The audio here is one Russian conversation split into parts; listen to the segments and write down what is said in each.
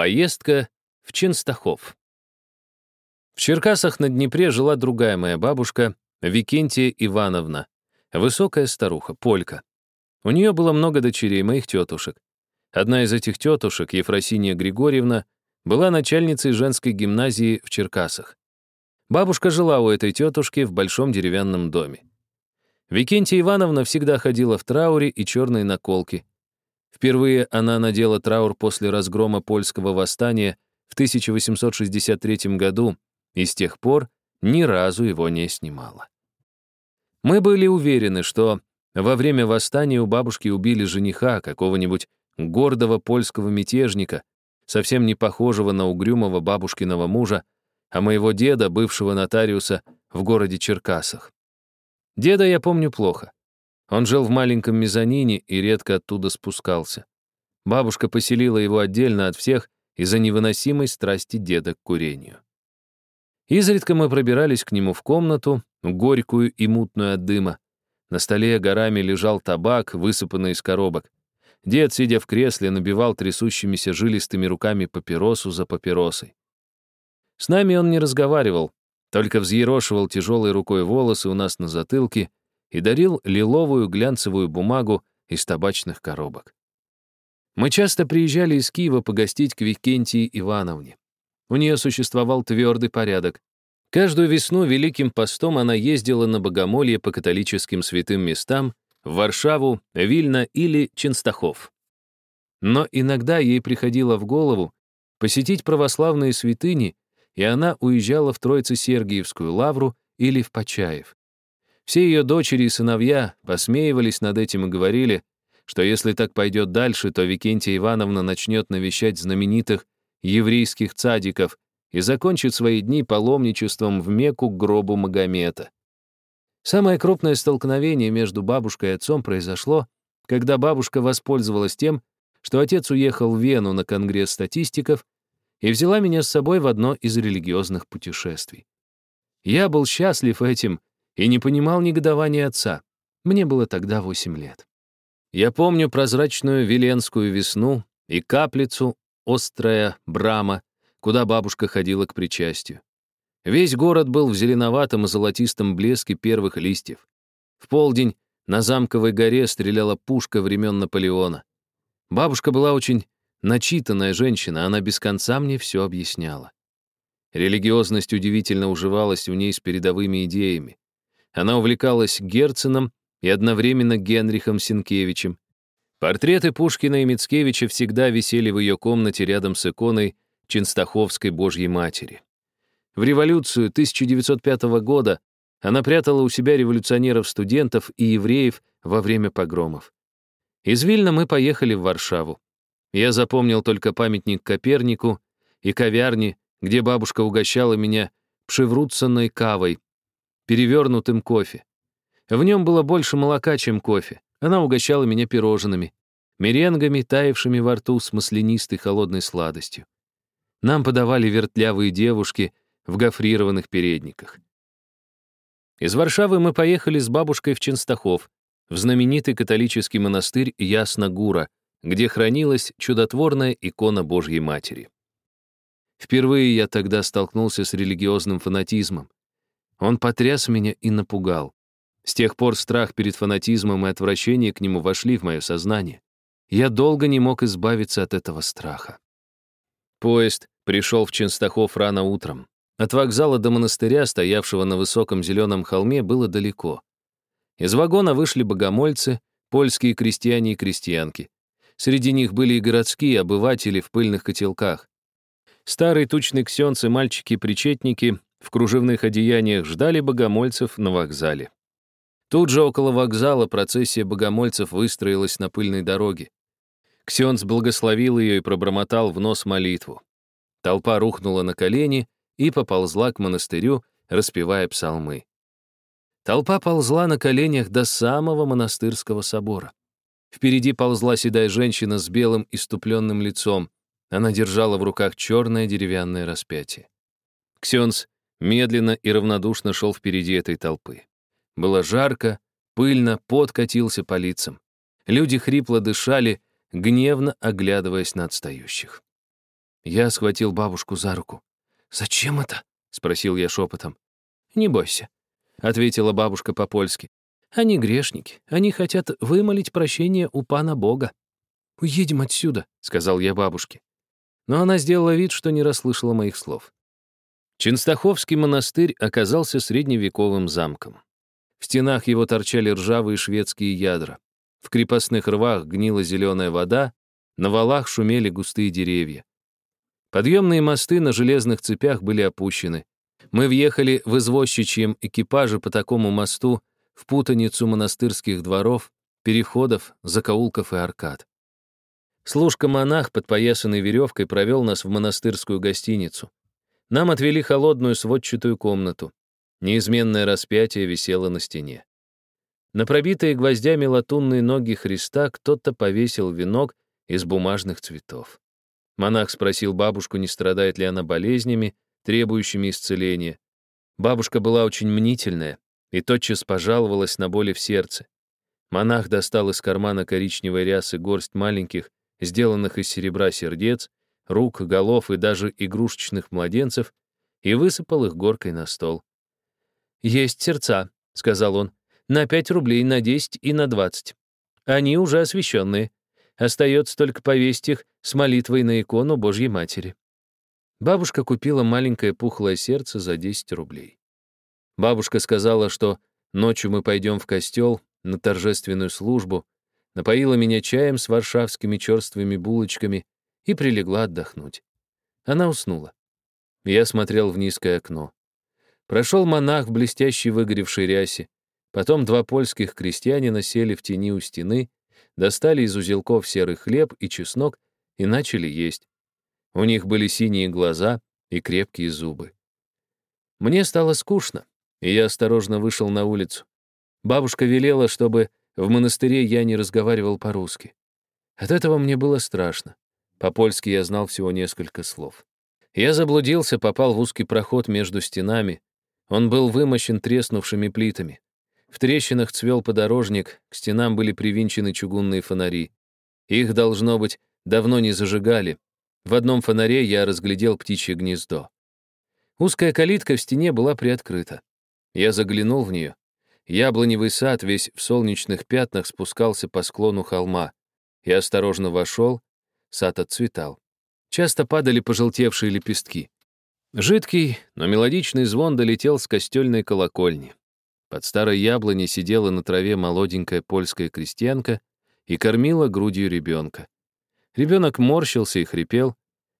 Поездка в Ченстахов. В Черкасах на Днепре жила другая моя бабушка, Викентия Ивановна, высокая старуха, полька. У нее было много дочерей, моих тетушек. Одна из этих тетушек, Ефросиния Григорьевна, была начальницей женской гимназии в Черкасах. Бабушка жила у этой тетушки в большом деревянном доме. Викентия Ивановна всегда ходила в трауре и черной наколке, Впервые она надела траур после разгрома польского восстания в 1863 году и с тех пор ни разу его не снимала. Мы были уверены, что во время восстания у бабушки убили жениха, какого-нибудь гордого польского мятежника, совсем не похожего на угрюмого бабушкиного мужа, а моего деда, бывшего нотариуса в городе Черкасах. Деда я помню плохо. Он жил в маленьком мезонине и редко оттуда спускался. Бабушка поселила его отдельно от всех из-за невыносимой страсти деда к курению. Изредка мы пробирались к нему в комнату, горькую и мутную от дыма. На столе горами лежал табак, высыпанный из коробок. Дед, сидя в кресле, набивал трясущимися жилистыми руками папиросу за папиросой. С нами он не разговаривал, только взъерошивал тяжелой рукой волосы у нас на затылке и дарил лиловую глянцевую бумагу из табачных коробок. Мы часто приезжали из Киева погостить к Викентии Ивановне. У нее существовал твердый порядок. Каждую весну Великим постом она ездила на богомолье по католическим святым местам в Варшаву, Вильно или Ченстахов. Но иногда ей приходило в голову посетить православные святыни, и она уезжала в Троице-Сергиевскую лавру или в Почаев. Все ее дочери и сыновья посмеивались над этим и говорили, что если так пойдет дальше, то Викентия Ивановна начнет навещать знаменитых еврейских цадиков и закончит свои дни паломничеством в Мекку к гробу Магомета. Самое крупное столкновение между бабушкой и отцом произошло, когда бабушка воспользовалась тем, что отец уехал в Вену на конгресс статистиков и взяла меня с собой в одно из религиозных путешествий. Я был счастлив этим и не понимал негодования отца. Мне было тогда 8 лет. Я помню прозрачную Веленскую весну и каплицу «Острая Брама», куда бабушка ходила к причастию. Весь город был в зеленоватом и золотистом блеске первых листьев. В полдень на Замковой горе стреляла пушка времен Наполеона. Бабушка была очень начитанная женщина, она без конца мне все объясняла. Религиозность удивительно уживалась в ней с передовыми идеями. Она увлекалась Герценом и одновременно Генрихом Сенкевичем. Портреты Пушкина и Мицкевича всегда висели в ее комнате рядом с иконой Ченстаховской Божьей Матери. В революцию 1905 года она прятала у себя революционеров-студентов и евреев во время погромов. Из Вильна мы поехали в Варшаву. Я запомнил только памятник Копернику и ковярни, где бабушка угощала меня пшеврутсонной кавой, перевернутым кофе. В нем было больше молока, чем кофе. Она угощала меня пирожными, меренгами, таявшими во рту с маслянистой холодной сладостью. Нам подавали вертлявые девушки в гофрированных передниках. Из Варшавы мы поехали с бабушкой в Ченстахов, в знаменитый католический монастырь Ясногура, где хранилась чудотворная икона Божьей Матери. Впервые я тогда столкнулся с религиозным фанатизмом. Он потряс меня и напугал. С тех пор страх перед фанатизмом и отвращение к нему вошли в мое сознание. Я долго не мог избавиться от этого страха. Поезд пришел в Ченстахов рано утром. От вокзала до монастыря, стоявшего на высоком зеленом холме, было далеко. Из вагона вышли богомольцы, польские крестьяне и крестьянки. Среди них были и городские обыватели в пыльных котелках. Старый тучный ксенц и мальчики-причетники в кружевных одеяниях ждали богомольцев на вокзале. Тут же около вокзала процессия богомольцев выстроилась на пыльной дороге. Ксенц благословил ее и пробормотал в нос молитву. Толпа рухнула на колени и поползла к монастырю, распевая псалмы. Толпа ползла на коленях до самого монастырского собора. Впереди ползла седая женщина с белым иступленным лицом. Она держала в руках черное деревянное распятие. Ксенц медленно и равнодушно шел впереди этой толпы. Было жарко, пыльно, пот катился по лицам. Люди хрипло дышали, гневно оглядываясь на отстающих. Я схватил бабушку за руку. «Зачем это?» — спросил я шепотом. «Не бойся», — ответила бабушка по-польски. «Они грешники. Они хотят вымолить прощение у пана Бога». «Уедем отсюда», — сказал я бабушке. Но она сделала вид, что не расслышала моих слов. Ченстаховский монастырь оказался средневековым замком. В стенах его торчали ржавые шведские ядра. В крепостных рвах гнила зеленая вода, на валах шумели густые деревья. Подъемные мосты на железных цепях были опущены. Мы въехали в извозчичьем экипаже по такому мосту в путаницу монастырских дворов, переходов, закоулков и аркад. Служка-монах, подпоясанный веревкой, провел нас в монастырскую гостиницу. Нам отвели холодную сводчатую комнату. Неизменное распятие висело на стене. На пробитые гвоздями латунные ноги Христа кто-то повесил венок из бумажных цветов. Монах спросил бабушку, не страдает ли она болезнями, требующими исцеления. Бабушка была очень мнительная и тотчас пожаловалась на боли в сердце. Монах достал из кармана коричневой рясы горсть маленьких, сделанных из серебра сердец, рук, голов и даже игрушечных младенцев, и высыпал их горкой на стол. «Есть сердца», — сказал он, — «на пять рублей, на десять и на двадцать. Они уже освященные. Остается только повесить их с молитвой на икону Божьей Матери». Бабушка купила маленькое пухлое сердце за 10 рублей. Бабушка сказала, что ночью мы пойдем в костел на торжественную службу, напоила меня чаем с варшавскими черствыми булочками и прилегла отдохнуть. Она уснула. Я смотрел в низкое окно. Прошел монах в блестящей выгоревшей рясе. Потом два польских крестьянина сели в тени у стены, достали из узелков серый хлеб и чеснок и начали есть. У них были синие глаза и крепкие зубы. Мне стало скучно, и я осторожно вышел на улицу. Бабушка велела, чтобы в монастыре я не разговаривал по-русски. От этого мне было страшно. По-польски я знал всего несколько слов. Я заблудился, попал в узкий проход между стенами. Он был вымощен треснувшими плитами. В трещинах цвел подорожник, к стенам были привинчены чугунные фонари. Их, должно быть, давно не зажигали. В одном фонаре я разглядел птичье гнездо. Узкая калитка в стене была приоткрыта. Я заглянул в нее. Яблоневый сад весь в солнечных пятнах спускался по склону холма. Я осторожно вошел сад отцветал. Часто падали пожелтевшие лепестки. Жидкий, но мелодичный звон долетел с костельной колокольни. Под старой яблоней сидела на траве молоденькая польская крестьянка и кормила грудью ребенка. Ребенок морщился и хрипел.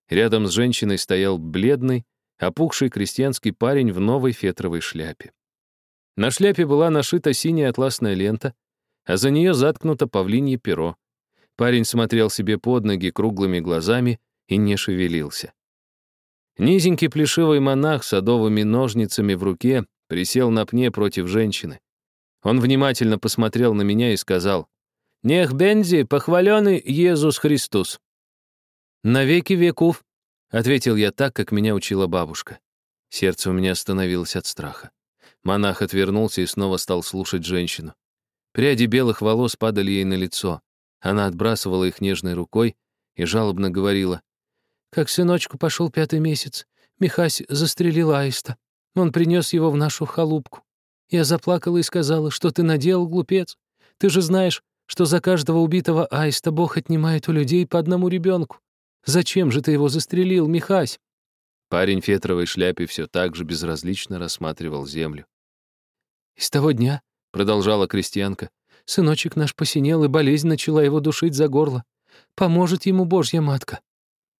Рядом с женщиной стоял бледный, опухший крестьянский парень в новой фетровой шляпе. На шляпе была нашита синяя атласная лента, а за нее заткнуто павлинье перо. Парень смотрел себе под ноги круглыми глазами и не шевелился. Низенький плешивый монах с садовыми ножницами в руке присел на пне против женщины. Он внимательно посмотрел на меня и сказал, «Нех Бензи, похваленный Иисус Христос». «На веки веков», — ответил я так, как меня учила бабушка. Сердце у меня остановилось от страха. Монах отвернулся и снова стал слушать женщину. Пряди белых волос падали ей на лицо. Она отбрасывала их нежной рукой и жалобно говорила. «Как сыночку пошел пятый месяц, Михась застрелил аиста. Он принес его в нашу халупку. Я заплакала и сказала, что ты наделал, глупец. Ты же знаешь, что за каждого убитого аиста Бог отнимает у людей по одному ребенку. Зачем же ты его застрелил, Михась?» Парень в фетровой шляпе все так же безразлично рассматривал землю. «И с того дня», — продолжала крестьянка, Сыночек наш посинел, и болезнь начала его душить за горло. Поможет ему Божья матка».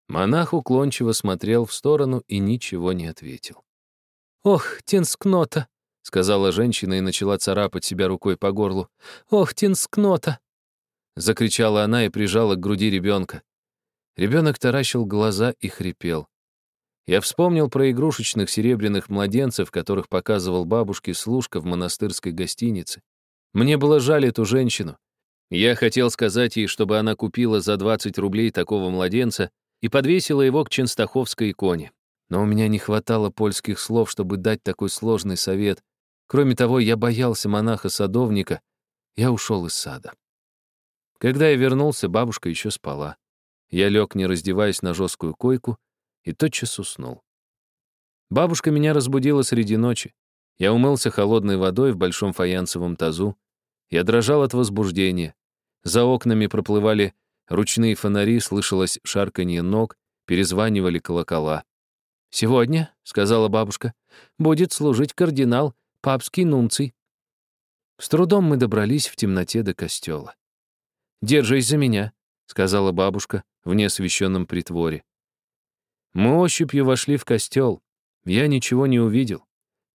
Монах уклончиво смотрел в сторону и ничего не ответил. «Ох, тенскнота!» — сказала женщина и начала царапать себя рукой по горлу. «Ох, тенскнота!» Закричала она и прижала к груди ребенка. Ребенок таращил глаза и хрипел. Я вспомнил про игрушечных серебряных младенцев, которых показывал бабушке служка в монастырской гостинице. Мне было жаль эту женщину. Я хотел сказать ей, чтобы она купила за 20 рублей такого младенца и подвесила его к Ченстаховской иконе. Но у меня не хватало польских слов, чтобы дать такой сложный совет. Кроме того, я боялся монаха-садовника. Я ушел из сада. Когда я вернулся, бабушка еще спала. Я лег, не раздеваясь, на жесткую койку и тотчас уснул. Бабушка меня разбудила среди ночи. Я умылся холодной водой в большом фаянсовом тазу. Я дрожал от возбуждения. За окнами проплывали ручные фонари, слышалось шарканье ног, перезванивали колокола. «Сегодня», — сказала бабушка, — «будет служить кардинал, папский нунций». С трудом мы добрались в темноте до костела. «Держись за меня», — сказала бабушка в неосвещенном притворе. Мы ощупью вошли в костел. Я ничего не увидел.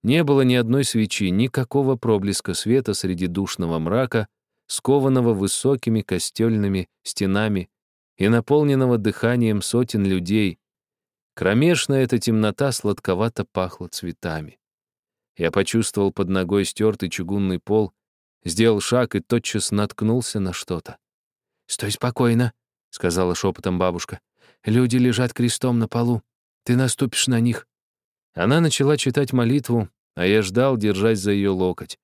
Не было ни одной свечи, никакого проблеска света среди душного мрака, скованного высокими костельными стенами и наполненного дыханием сотен людей. Кромешная эта темнота сладковато пахла цветами. Я почувствовал под ногой стертый чугунный пол, сделал шаг и тотчас наткнулся на что-то. «Стой спокойно», — сказала шепотом бабушка. «Люди лежат крестом на полу. Ты наступишь на них». Она начала читать молитву, а я ждал, держась за ее локоть.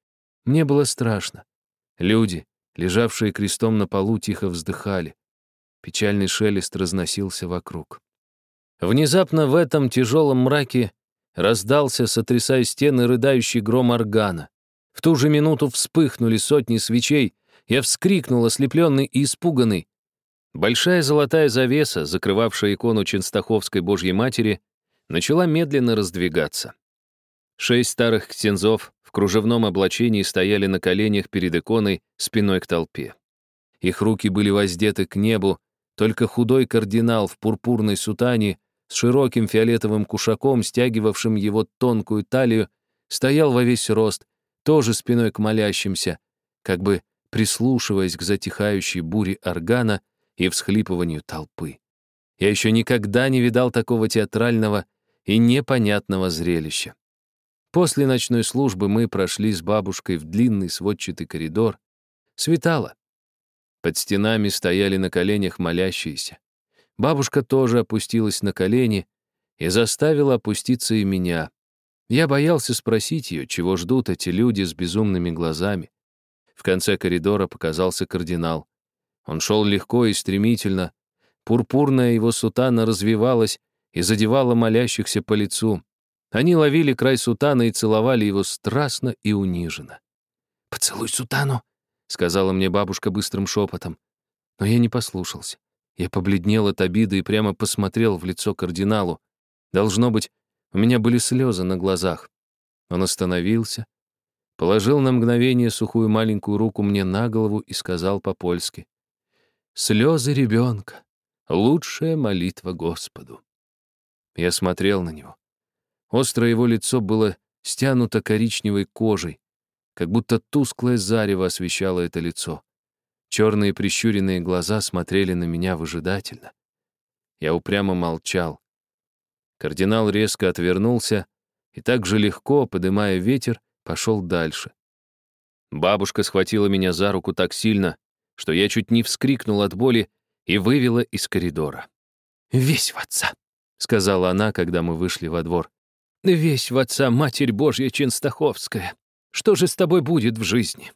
Мне было страшно. Люди, лежавшие крестом на полу, тихо вздыхали. Печальный шелест разносился вокруг. Внезапно в этом тяжелом мраке раздался, сотрясая стены, рыдающий гром органа. В ту же минуту вспыхнули сотни свечей. Я вскрикнул, ослепленный и испуганный. Большая золотая завеса, закрывавшая икону Ченстаховской Божьей Матери, начала медленно раздвигаться. Шесть старых ксензов в кружевном облачении стояли на коленях перед иконой спиной к толпе. Их руки были воздеты к небу, только худой кардинал в пурпурной сутане с широким фиолетовым кушаком, стягивавшим его тонкую талию, стоял во весь рост, тоже спиной к молящимся, как бы прислушиваясь к затихающей буре органа и всхлипыванию толпы. Я еще никогда не видал такого театрального и непонятного зрелища. После ночной службы мы прошли с бабушкой в длинный сводчатый коридор. Светало. Под стенами стояли на коленях молящиеся. Бабушка тоже опустилась на колени и заставила опуститься и меня. Я боялся спросить ее, чего ждут эти люди с безумными глазами. В конце коридора показался кардинал. Он шел легко и стремительно. Пурпурная его сутана развивалась и задевала молящихся по лицу. Они ловили край сутана и целовали его страстно и униженно. «Поцелуй сутану», — сказала мне бабушка быстрым шепотом. Но я не послушался. Я побледнел от обиды и прямо посмотрел в лицо кардиналу. Должно быть, у меня были слезы на глазах. Он остановился, положил на мгновение сухую маленькую руку мне на голову и сказал по-польски. «Слезы ребенка — лучшая молитва Господу». Я смотрел на него. Острое его лицо было стянуто коричневой кожей, как будто тусклое зарево освещало это лицо. Черные прищуренные глаза смотрели на меня выжидательно. Я упрямо молчал. Кардинал резко отвернулся и так же легко, подымая ветер, пошел дальше. Бабушка схватила меня за руку так сильно, что я чуть не вскрикнул от боли и вывела из коридора. «Весь в отца», — сказала она, когда мы вышли во двор. «Весь в отца, Матерь Божья Ченстаховская. Что же с тобой будет в жизни?»